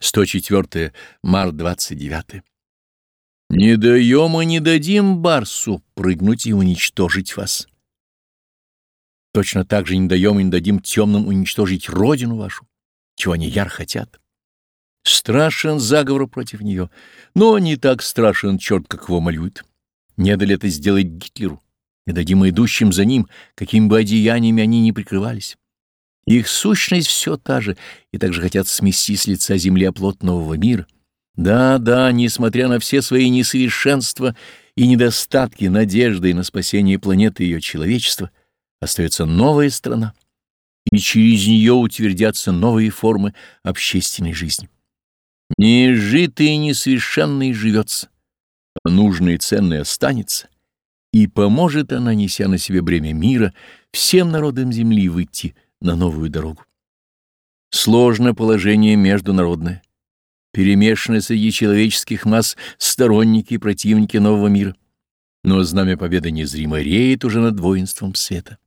104 март 29. Не даем и не дадим Барсу прыгнуть и уничтожить вас. Точно так же не даем и не дадим темным уничтожить родину вашу, чего они яр хотят. Страшен заговор против нее, но не так страшен черт, как его молют. Не дали это сделать Гитлеру, не дадим идущим за ним, какими бы одеяниями они ни прикрывались. Их сущность все та же, и также хотят смести с лица земли оплот нового мира. Да, да, несмотря на все свои несовершенства и недостатки, надежды на спасение планеты и ее человечества, остается новая страна, и через нее утвердятся новые формы общественной жизни. Нежитое и несовершенное живется, а нужное и ценное останется, и поможет она, неся на себе бремя мира, всем народам земли выйти на новую дорогу. Сложное положение международное, перемешанное среди человеческих масс сторонники и противники нового мира. Но знамя победы незримо реет уже над воинством света.